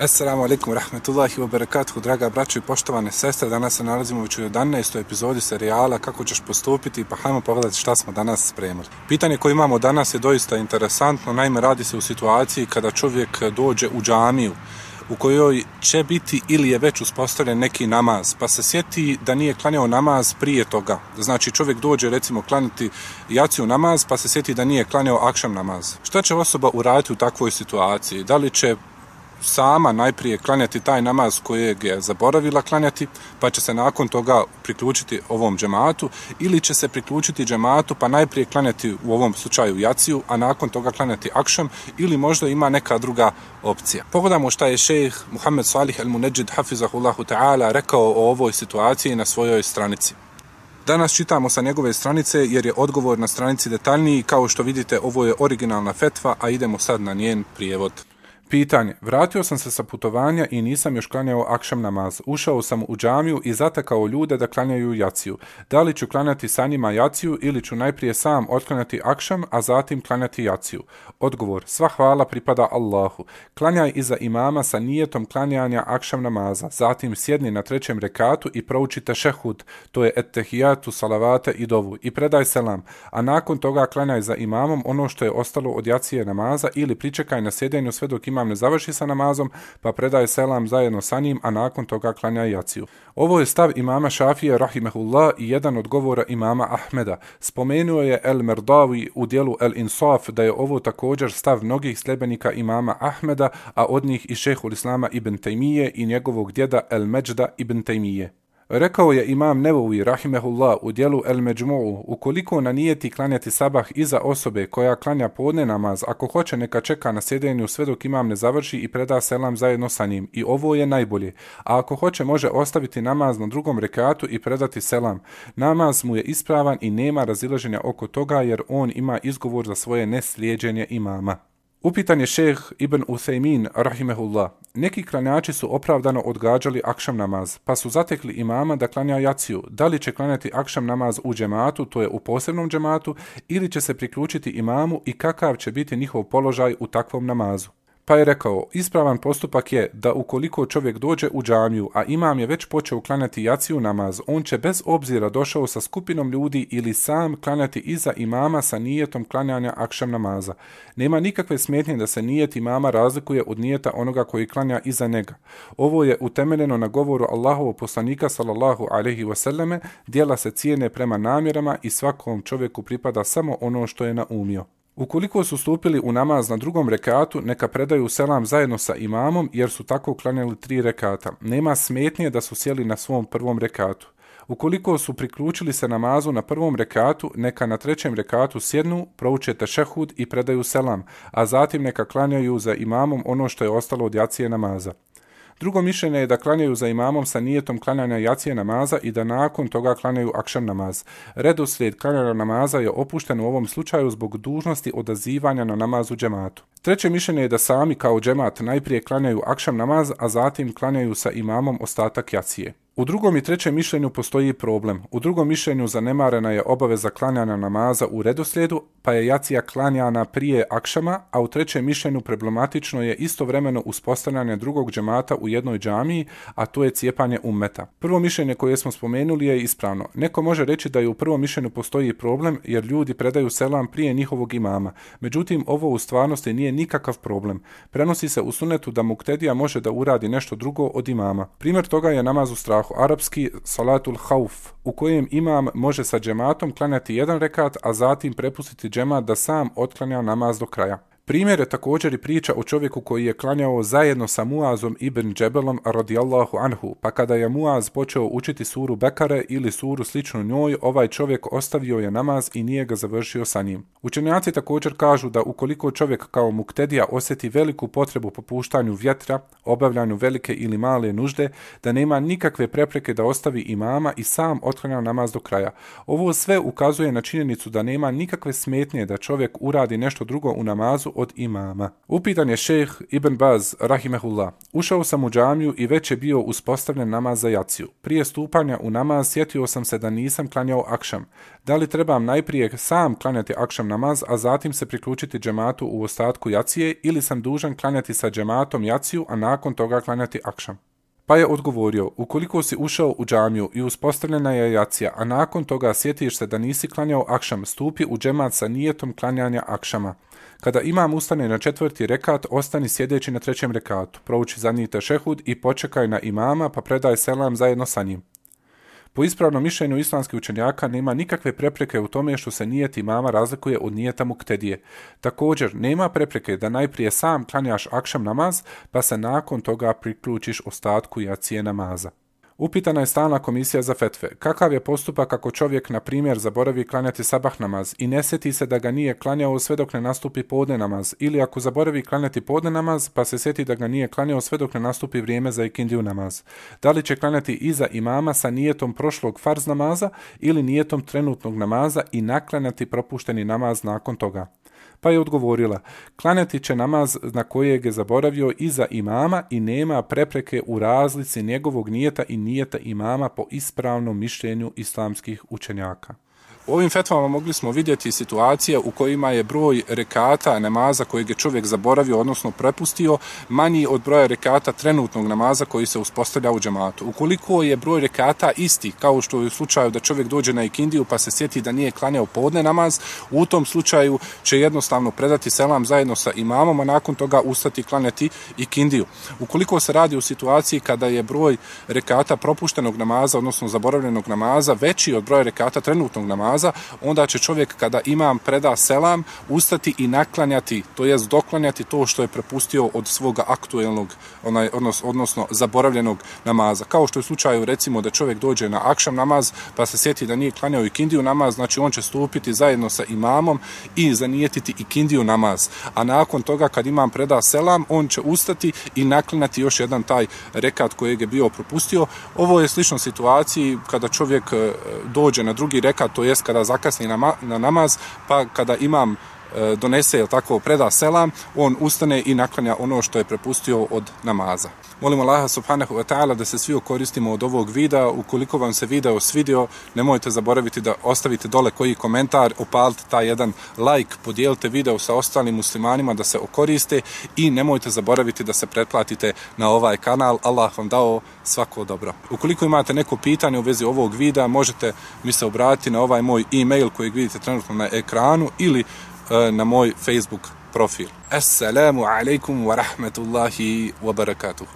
Assalamu alaikum rahmetullahi wa barakatuhu, draga braćo i poštovane sestre. Danas se nalazimo već u 11. epizodi serijala Kako ćeš postupiti, pa hajmo pogledati šta smo danas spremili. Pitanje koje imamo danas je doista interesantno, naime radi se u situaciji kada čovjek dođe u džamiju u kojoj će biti ili je već uspostavljen neki namaz, pa se sjeti da nije klanjao namaz prije toga. Znači čovjek dođe recimo klanjati jaciju namaz, pa se sjeti da nije klanjao akšam namaz. Šta će osoba uraditi u takvoj situaciji? Da li će sama najprije klanjati taj namaz kojeg je zaboravila klanjati, pa će se nakon toga priključiti ovom džematu, ili će se priključiti džematu pa najprije klanjati u ovom slučaju jaciju, a nakon toga klanjati akšam, ili možda ima neka druga opcija. Pogledamo šta je šejh Muhammed Salih al-Munajjid hafizahullahu ta'ala rekao o ovoj situaciji na svojoj stranici. Danas čitamo sa njegove stranice jer je odgovor na stranici detaljniji. Kao što vidite, ovo je originalna fetva, a idemo sad na njen prijevod. Pitanje. Vratio sam se sa putovanja i nisam još klanjao akšam namaz. Ušao sam u džamiju i zatakao ljude da klanjaju jaciju. Da li ću klanjati sa njima jaciju ili ću najprije sam otklanjati akšam, a zatim klanjati jaciju? Odgovor. Sva hvala pripada Allahu. Klanjaj iza imama sa nijetom klanjanja akšam namaza. Zatim sjedni na trećem rekatu i proučite šehud, to je ettehijatu, salavate i dovu, i predaj selam. A nakon toga klanjaj za imamom ono što je ostalo od jacije namaza ili pričekaj na sjedenju sve dok ima imam ne završi sa namazom, pa predaje selam zajedno sa njim, a nakon toga klanja jaciju. Ovo je stav imama Šafije, rahimehullah, i jedan od govora imama Ahmeda. Spomenuo je El Merdavi u dijelu El Insaf da je ovo također stav mnogih sljedbenika imama Ahmeda, a od njih i šehul Islama ibn Tajmije i njegovog djeda El Međda ibn Tajmije. Rekao je imam Nevovi, rahimehullah, u dijelu El Međmu'u, ukoliko na nijeti klanjati sabah iza osobe koja klanja podne namaz, ako hoće neka čeka na sjedenju sve dok imam ne završi i preda selam zajedno sa njim. I ovo je najbolje. A ako hoće može ostaviti namaz na drugom rekatu i predati selam. Namaz mu je ispravan i nema razilaženja oko toga jer on ima izgovor za svoje neslijeđenje imama. Upitan je šeh Ibn Uthaymin, rahimehullah. Neki klanjači su opravdano odgađali akšam namaz, pa su zatekli imama da klanja jaciju. Da li će klanjati akšam namaz u džematu, to je u posebnom džematu, ili će se priključiti imamu i kakav će biti njihov položaj u takvom namazu. Pa je rekao, ispravan postupak je da ukoliko čovjek dođe u džamiju, a imam je već počeo klanjati jaciju namaz, on će bez obzira došao sa skupinom ljudi ili sam klanjati iza imama sa nijetom klanjanja akšam namaza. Nema nikakve smetnje da se nijet imama razlikuje od nijeta onoga koji klanja iza njega. Ovo je utemeljeno na govoru Allahovog poslanika sallallahu alaihi wasallame, dijela se cijene prema namjerama i svakom čovjeku pripada samo ono što je naumio. Ukoliko su stupili u namaz na drugom rekatu, neka predaju selam zajedno sa imamom, jer su tako klanjali tri rekata. Nema smetnje da su sjeli na svom prvom rekatu. Ukoliko su priključili se namazu na prvom rekatu, neka na trećem rekatu sjednu, prouče tešehud i predaju selam, a zatim neka klanjaju za imamom ono što je ostalo od jacije namaza. Drugo mišljenje je da klanjaju za imamom sa nijetom klanjanja jacije namaza i da nakon toga klanjaju akšan namaz. Redoslijed klanjanja namaza je opušten u ovom slučaju zbog dužnosti odazivanja na namazu džematu. Treće mišljenje je da sami kao džemat najprije klanjaju akšam namaz, a zatim klanjaju sa imamom ostatak jacije. U drugom i trećem mišljenju postoji problem. U drugom mišljenju zanemarena je obaveza klanjanja namaza u redoslijedu, pa je jacija klanjana prije akšama, a u trećem mišljenju problematično je istovremeno uspostavljanje drugog džemata u jednoj džamiji, a to je cijepanje ummeta. Prvo mišljenje koje smo spomenuli je ispravno. Neko može reći da je u prvom mišljenju postoji problem jer ljudi predaju selam prije njihovog imama. Međutim, ovo u stvarnosti nije nikakav problem. Prenosi se u sunetu da muktedija može da uradi nešto drugo od imama. Primjer toga je namaz u strahu strahu, arapski salatul hauf, u kojem imam može sa džematom klanjati jedan rekat, a zatim prepustiti džemat da sam otklanja namaz do kraja. Primjer je također i priča o čovjeku koji je klanjao zajedno sa Muazom ibn Džebelom radijallahu anhu, pa kada je Muaz počeo učiti suru Bekare ili suru sličnu njoj, ovaj čovjek ostavio je namaz i nije ga završio sa njim. Učenjaci također kažu da ukoliko čovjek kao muktedija osjeti veliku potrebu popuštanju vjetra, obavljanju velike ili male nužde, da nema nikakve prepreke da ostavi imama i sam otklanja namaz do kraja. Ovo sve ukazuje na činjenicu da nema nikakve smetnje da čovjek uradi nešto drugo u namazu od imama. Upitan je šejh Ibn Baz, rahimehullah. Ušao sam u džamiju i već je bio uspostavljen namaz za jaciju. Prije stupanja u namaz sjetio sam se da nisam klanjao akšam. Da li trebam najprije sam klanjati akšam namaz, a zatim se priključiti džematu u ostatku jacije ili sam dužan klanjati sa džematom jaciju, a nakon toga klanjati akšam? Pa je odgovorio, ukoliko si ušao u džamiju i uspostavljena je jacija, a nakon toga sjetiš se da nisi klanjao akšam, stupi u džemat sa nijetom klanjanja akšama. Kada imam ustane na četvrti rekat, ostani sjedeći na trećem rekatu, prouči zadnji tešehud i počekaj na imama pa predaj selam zajedno sa njim. Po ispravnom mišljenju islamskih učenjaka nema nikakve prepreke u tome što se nijet imama razlikuje od nijeta muktedije. Također, nema prepreke da najprije sam klanjaš akšam namaz, pa se nakon toga priključiš ostatku jacije namaza. Upitana je stalna komisija za fetve. Kakav je postupak ako čovjek, na primjer, zaboravi klanjati sabah namaz i ne sjeti se da ga nije klanjao sve dok ne nastupi podne namaz ili ako zaboravi klanjati podne namaz pa se sjeti da ga nije klanjao sve dok ne nastupi vrijeme za ikindiju namaz. Da li će klanjati iza imama sa nijetom prošlog farz namaza ili nijetom trenutnog namaza i naklanjati propušteni namaz nakon toga? Pa je odgovorila, klanjati će namaz na kojeg je zaboravio iza imama i nema prepreke u razlici njegovog nijeta i nijeta imama po ispravnom mišljenju islamskih učenjaka. U ovim fetvama mogli smo vidjeti situacije u kojima je broj rekata namaza kojeg je čovjek zaboravio, odnosno prepustio, manji od broja rekata trenutnog namaza koji se uspostavlja u džematu. Ukoliko je broj rekata isti, kao što je u slučaju da čovjek dođe na ikindiju pa se sjeti da nije klanjao podne namaz, u tom slučaju će jednostavno predati selam zajedno sa imamom, a nakon toga ustati klanjati ikindiju. Ukoliko se radi u situaciji kada je broj rekata propuštenog namaza, odnosno zaboravljenog namaza, veći od broja rekata trenutnog namaza, namaza, onda će čovjek kada imam preda selam ustati i naklanjati, to jest doklanjati to što je prepustio od svoga aktuelnog, onaj, odnos, odnosno zaboravljenog namaza. Kao što je u slučaju recimo da čovjek dođe na akšam namaz pa se sjeti da nije klanjao i kindiju namaz, znači on će stupiti zajedno sa imamom i zanijetiti i kindiju namaz. A nakon toga kad imam preda selam, on će ustati i naklanjati još jedan taj rekat kojeg je bio propustio. Ovo je slično situaciji kada čovjek e, dođe na drugi rekat, to jest kada zakasni na, na namaz, pa kada imam E, donese, je tako, preda selam, on ustane i naklanja ono što je prepustio od namaza. Molimo Allaha subhanahu wa ta'ala da se svi okoristimo od ovog videa. Ukoliko vam se video svidio, nemojte zaboraviti da ostavite dole koji komentar, opalite taj jedan like, podijelite video sa ostalim muslimanima da se okoriste i nemojte zaboraviti da se pretplatite na ovaj kanal. Allah vam dao svako dobro. Ukoliko imate neko pitanje u vezi ovog videa, možete mi se obratiti na ovaj moj e-mail koji vidite trenutno na ekranu ili na moj Facebook profil. Assalamu alaikum wa rahmatullahi wa barakatuhu.